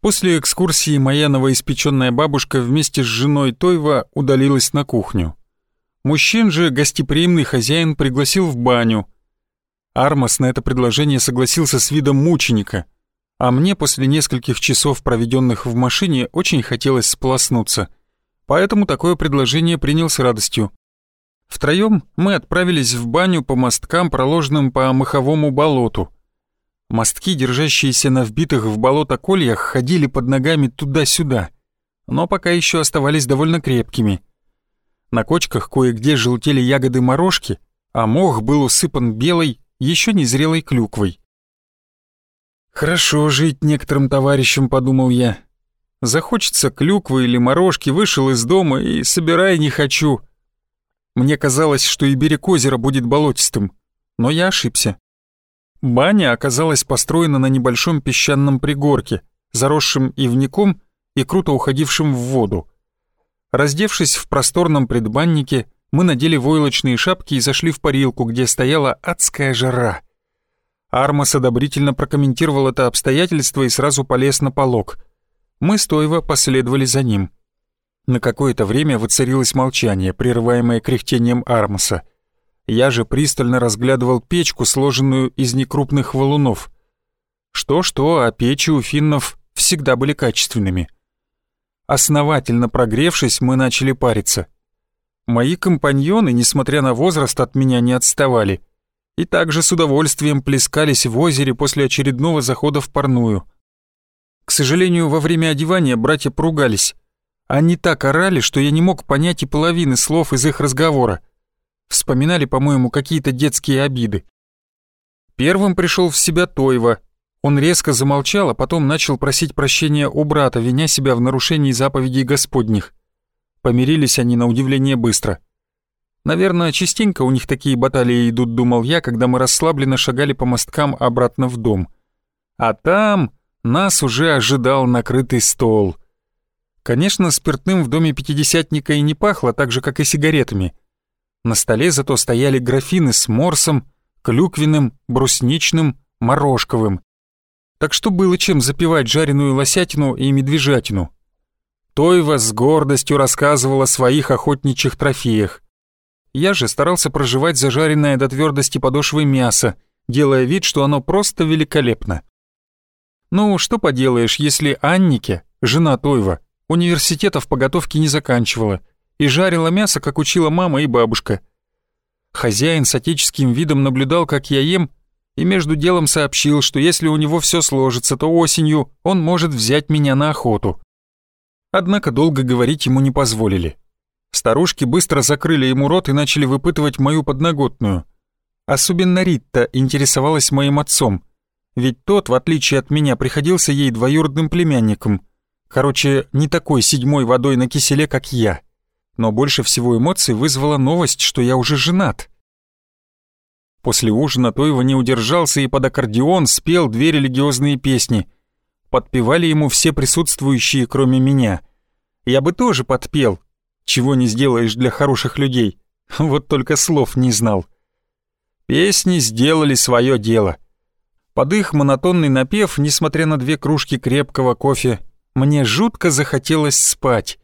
После экскурсии моя новоиспеченная бабушка вместе с женой Тойва удалилась на кухню. Мужчин же гостеприимный хозяин пригласил в баню. Армас на это предложение согласился с видом мученика, а мне после нескольких часов, проведенных в машине, очень хотелось сполоснуться. Поэтому такое предложение принял с радостью. Втроем мы отправились в баню по мосткам, проложенным по маховому болоту. Мостки, держащиеся на вбитых в болото кольях, ходили под ногами туда-сюда, но пока еще оставались довольно крепкими. На кочках кое-где желтели ягоды морожки, а мох был усыпан белой, еще незрелой клюквой. «Хорошо жить некоторым товарищам», — подумал я. «Захочется клюквы или морожки, вышел из дома и собирай не хочу». Мне казалось, что и берег озера будет болотистым, но я ошибся. Баня оказалась построена на небольшом песчаном пригорке, заросшем ивником и круто уходившим в воду. Раздевшись в просторном предбаннике, мы надели войлочные шапки и зашли в парилку, где стояла адская жара. Армас одобрительно прокомментировал это обстоятельство и сразу полез на полог. Мы стоево последовали за ним. На какое-то время воцарилось молчание, прерываемое кряхтением Армаса — я же пристально разглядывал печку, сложенную из некрупных валунов. Что-что, а печи у финнов всегда были качественными. Основательно прогревшись, мы начали париться. Мои компаньоны, несмотря на возраст, от меня не отставали и также с удовольствием плескались в озере после очередного захода в парную. К сожалению, во время одевания братья поругались. Они так орали, что я не мог понять и половины слов из их разговора. Вспоминали, по-моему, какие-то детские обиды. Первым пришел в себя Тойва. Он резко замолчал, а потом начал просить прощения у брата, виня себя в нарушении заповедей Господних. Помирились они на удивление быстро. Наверное, частенько у них такие баталии идут, думал я, когда мы расслабленно шагали по мосткам обратно в дом. А там нас уже ожидал накрытый стол. Конечно, спиртным в доме пятидесятника и не пахло, так же, как и сигаретами — на столе зато стояли графины с морсом, клюквенным, брусничным, морожковым. Так что было чем запивать жареную лосятину и медвежатину. Тойва с гордостью рассказывала о своих охотничьих трофеях. Я же старался проживать зажаренное до твердости подошвы мясо, делая вид, что оно просто великолепно. Ну, что поделаешь, если Аннике, жена Тойва, университетов по готовке не заканчивала, и жарила мясо, как учила мама и бабушка. Хозяин с отеческим видом наблюдал, как я ем, и между делом сообщил, что если у него все сложится, то осенью он может взять меня на охоту. Однако долго говорить ему не позволили. Старушки быстро закрыли ему рот и начали выпытывать мою подноготную. Особенно Ритта интересовалась моим отцом, ведь тот, в отличие от меня, приходился ей двоюродным племянником. Короче, не такой седьмой водой на киселе, как я но больше всего эмоций вызвала новость, что я уже женат. После ужина Тоева не удержался и под аккордеон спел две религиозные песни. Подпевали ему все присутствующие, кроме меня. Я бы тоже подпел, чего не сделаешь для хороших людей, вот только слов не знал. Песни сделали свое дело. Под их монотонный напев, несмотря на две кружки крепкого кофе, мне жутко захотелось спать.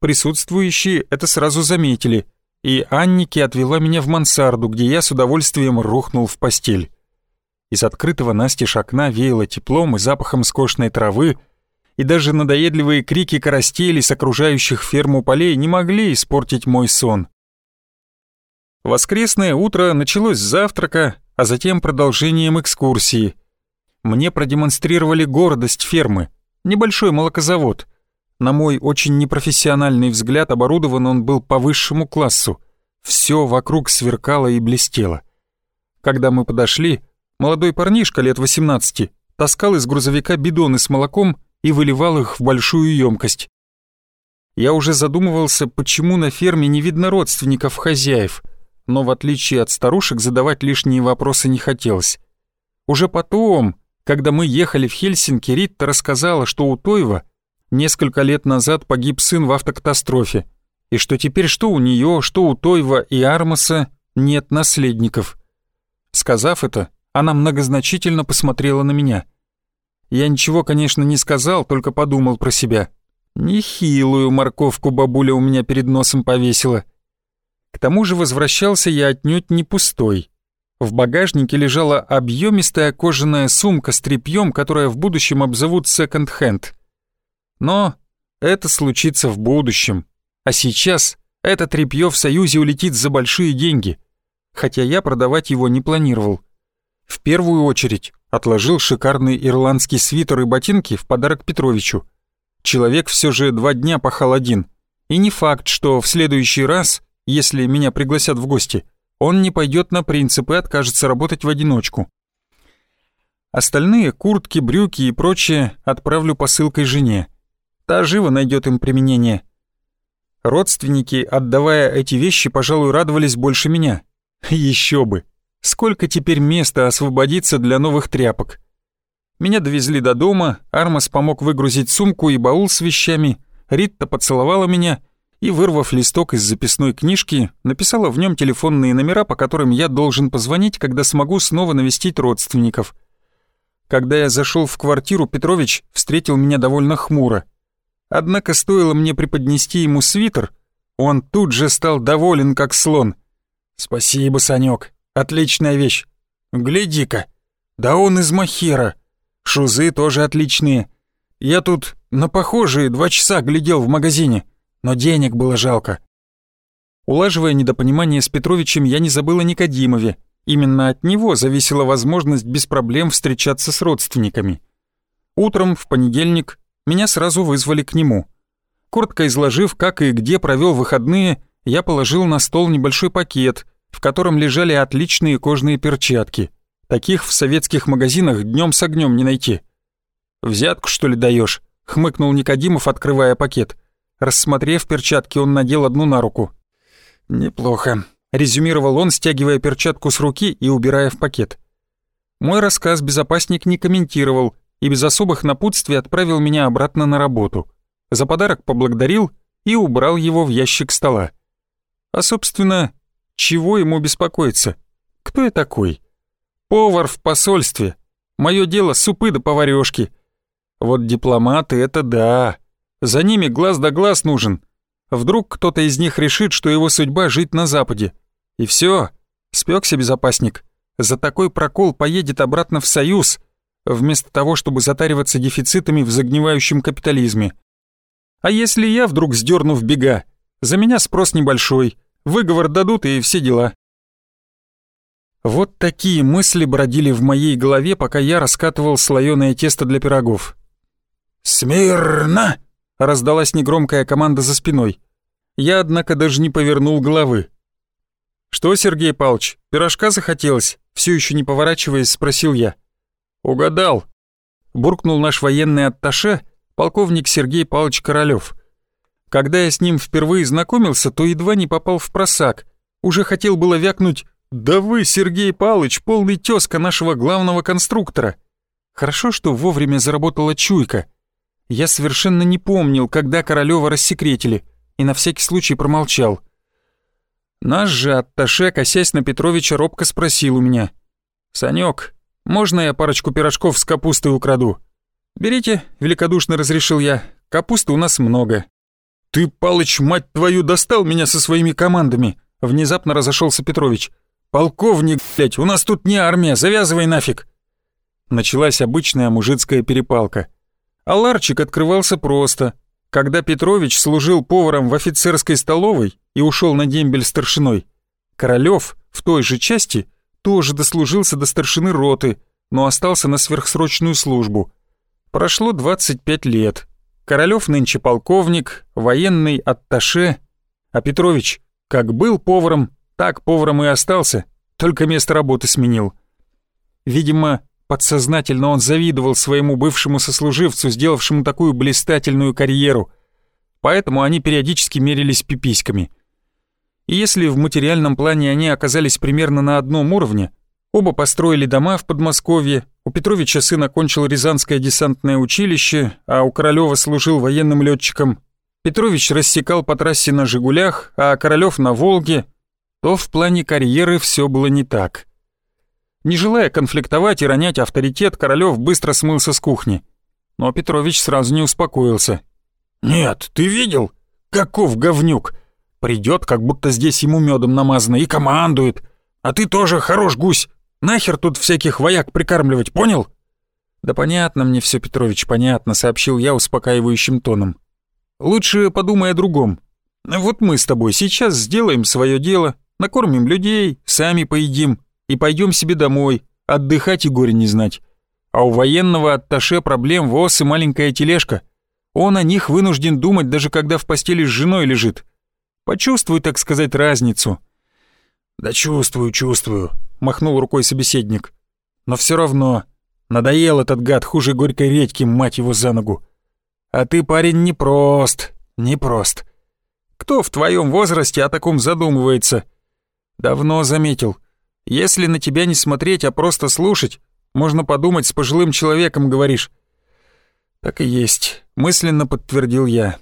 Присутствующие это сразу заметили, и Анники отвела меня в мансарду, где я с удовольствием рухнул в постель. Из открытого настежь окна веяло теплом и запахом скошенной травы, и даже надоедливые крики коростелей с окружающих ферму полей не могли испортить мой сон. Воскресное утро началось с завтрака, а затем продолжением экскурсии. Мне продемонстрировали гордость фермы, небольшой молокозавод, на мой очень непрофессиональный взгляд оборудован он был по высшему классу. Все вокруг сверкало и блестело. Когда мы подошли, молодой парнишка лет 18 таскал из грузовика бидоны с молоком и выливал их в большую емкость. Я уже задумывался, почему на ферме не видно родственников хозяев, но в отличие от старушек задавать лишние вопросы не хотелось. Уже потом, когда мы ехали в Хельсинки, Ритта рассказала, что у Тойва несколько лет назад погиб сын в автокатастрофе, и что теперь что у нее, что у Тойва и Армаса нет наследников. Сказав это, она многозначительно посмотрела на меня. Я ничего, конечно, не сказал, только подумал про себя. Нехилую морковку бабуля у меня перед носом повесила. К тому же возвращался я отнюдь не пустой. В багажнике лежала объемистая кожаная сумка с тряпьем, которая в будущем обзовут секонд-хенд. Но это случится в будущем. А сейчас это тряпье в Союзе улетит за большие деньги. Хотя я продавать его не планировал. В первую очередь отложил шикарный ирландский свитер и ботинки в подарок Петровичу. Человек все же два дня пахал один. И не факт, что в следующий раз, если меня пригласят в гости, он не пойдет на принципы и откажется работать в одиночку. Остальные куртки, брюки и прочее отправлю посылкой жене. Та живо найдет им применение. Родственники, отдавая эти вещи, пожалуй, радовались больше меня. Еще бы. Сколько теперь места освободится для новых тряпок? Меня довезли до дома, Армас помог выгрузить сумку и баул с вещами, Ритта поцеловала меня и, вырвав листок из записной книжки, написала в нем телефонные номера, по которым я должен позвонить, когда смогу снова навестить родственников. Когда я зашел в квартиру, Петрович встретил меня довольно хмуро. Однако стоило мне преподнести ему свитер, он тут же стал доволен, как слон. «Спасибо, Санек, Отличная вещь. Гляди-ка. Да он из махера. Шузы тоже отличные. Я тут на похожие два часа глядел в магазине, но денег было жалко. Улаживая недопонимание с Петровичем, я не забыл о Никодимове. Именно от него зависела возможность без проблем встречаться с родственниками. Утром, в понедельник, меня сразу вызвали к нему. Коротко изложив, как и где провел выходные, я положил на стол небольшой пакет, в котором лежали отличные кожаные перчатки. Таких в советских магазинах днем с огнем не найти. «Взятку, что ли, даешь? хмыкнул Никодимов, открывая пакет. Рассмотрев перчатки, он надел одну на руку. «Неплохо», — резюмировал он, стягивая перчатку с руки и убирая в пакет. Мой рассказ безопасник не комментировал и без особых напутствий отправил меня обратно на работу. За подарок поблагодарил и убрал его в ящик стола. А, собственно, чего ему беспокоиться? Кто я такой? Повар в посольстве. Мое дело супы да поварёшки. Вот дипломаты — это да. За ними глаз да глаз нужен. Вдруг кто-то из них решит, что его судьба жить на Западе. И все, спекся безопасник. За такой прокол поедет обратно в Союз, вместо того, чтобы затариваться дефицитами в загнивающем капитализме. А если я вдруг сдерну в бега? За меня спрос небольшой — Выговор дадут и все дела. Вот такие мысли бродили в моей голове, пока я раскатывал слоёное тесто для пирогов. «Смирно!» — раздалась негромкая команда за спиной. Я, однако, даже не повернул головы. «Что, Сергей Павлович, пирожка захотелось?» Все еще не поворачиваясь, спросил я. «Угадал!» — буркнул наш военный атташе, полковник Сергей Павлович Королёв. Когда я с ним впервые знакомился, то едва не попал в просак. Уже хотел было вякнуть «Да вы, Сергей Палыч, полный тезка нашего главного конструктора». Хорошо, что вовремя заработала чуйка. Я совершенно не помнил, когда Королёва рассекретили, и на всякий случай промолчал. Наш же атташе, косясь на Петровича, робко спросил у меня. «Санёк, можно я парочку пирожков с капустой украду?» «Берите», — великодушно разрешил я, — «капусты у нас много, «Ты, Палыч, мать твою, достал меня со своими командами!» Внезапно разошелся Петрович. «Полковник, блядь, у нас тут не армия, завязывай нафиг!» Началась обычная мужицкая перепалка. А ларчик открывался просто. Когда Петрович служил поваром в офицерской столовой и ушел на дембель старшиной, Королёв в той же части тоже дослужился до старшины роты, но остался на сверхсрочную службу. Прошло 25 лет. Королёв нынче полковник, военный атташе, а Петрович как был поваром, так поваром и остался, только место работы сменил. Видимо, подсознательно он завидовал своему бывшему сослуживцу, сделавшему такую блистательную карьеру, поэтому они периодически мерились пиписьками. Если в материальном плане они оказались примерно на одном уровне, оба построили дома в Подмосковье, у Петровича сын окончил Рязанское десантное училище, а у Королёва служил военным летчиком. Петрович рассекал по трассе на «Жигулях», а Королёв на «Волге», то в плане карьеры все было не так. Не желая конфликтовать и ронять авторитет, Королёв быстро смылся с кухни. Но Петрович сразу не успокоился. «Нет, ты видел? Каков говнюк! Придет, как будто здесь ему медом намазано, и командует. А ты тоже хорош гусь. Нахер тут всяких вояк прикармливать, понял?» «Да понятно мне все, Петрович, понятно», — сообщил я успокаивающим тоном. «Лучше подумай о другом. Вот мы с тобой сейчас сделаем свое дело, накормим людей, сами поедим и пойдем себе домой, отдыхать и горе не знать. А у военного атташе проблем воз и маленькая тележка. Он о них вынужден думать, даже когда в постели с женой лежит. Почувствуй, так сказать, разницу». «Да чувствую, чувствую», — махнул рукой собеседник. «Но все равно, надоел этот гад хуже горькой редьки, мать его за ногу. А ты, парень, непрост, непрост. Кто в твоем возрасте о таком задумывается? Давно заметил. Если на тебя не смотреть, а просто слушать, можно подумать, с пожилым человеком говоришь. Так и есть, мысленно подтвердил я.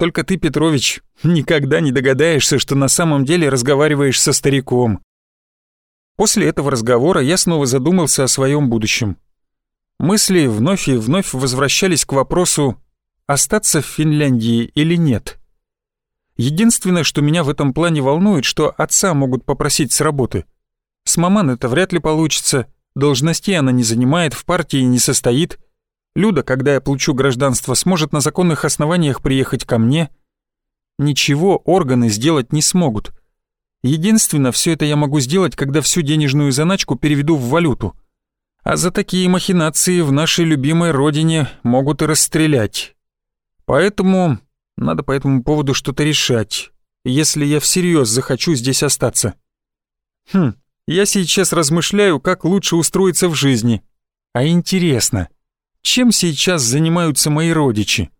Только ты, Петрович, никогда не догадаешься, что на самом деле разговариваешь со стариком. После этого разговора я снова задумался о своем будущем. Мысли вновь и вновь возвращались к вопросу, остаться в Финляндии или нет. Единственное, что меня в этом плане волнует, что отца могут попросить с работы. С маман это вряд ли получится, должностей она не занимает, в партии не состоит. Люда, когда я получу гражданство, сможет на законных основаниях приехать ко мне. Ничего органы сделать не смогут. Единственное, все это я могу сделать, когда всю денежную заначку переведу в валюту. А за такие махинации в нашей любимой родине могут и расстрелять. Поэтому надо по этому поводу что-то решать, если я всерьез захочу здесь остаться. Хм, я сейчас размышляю, как лучше устроиться в жизни. А интересно, чем сейчас занимаются мои родичи?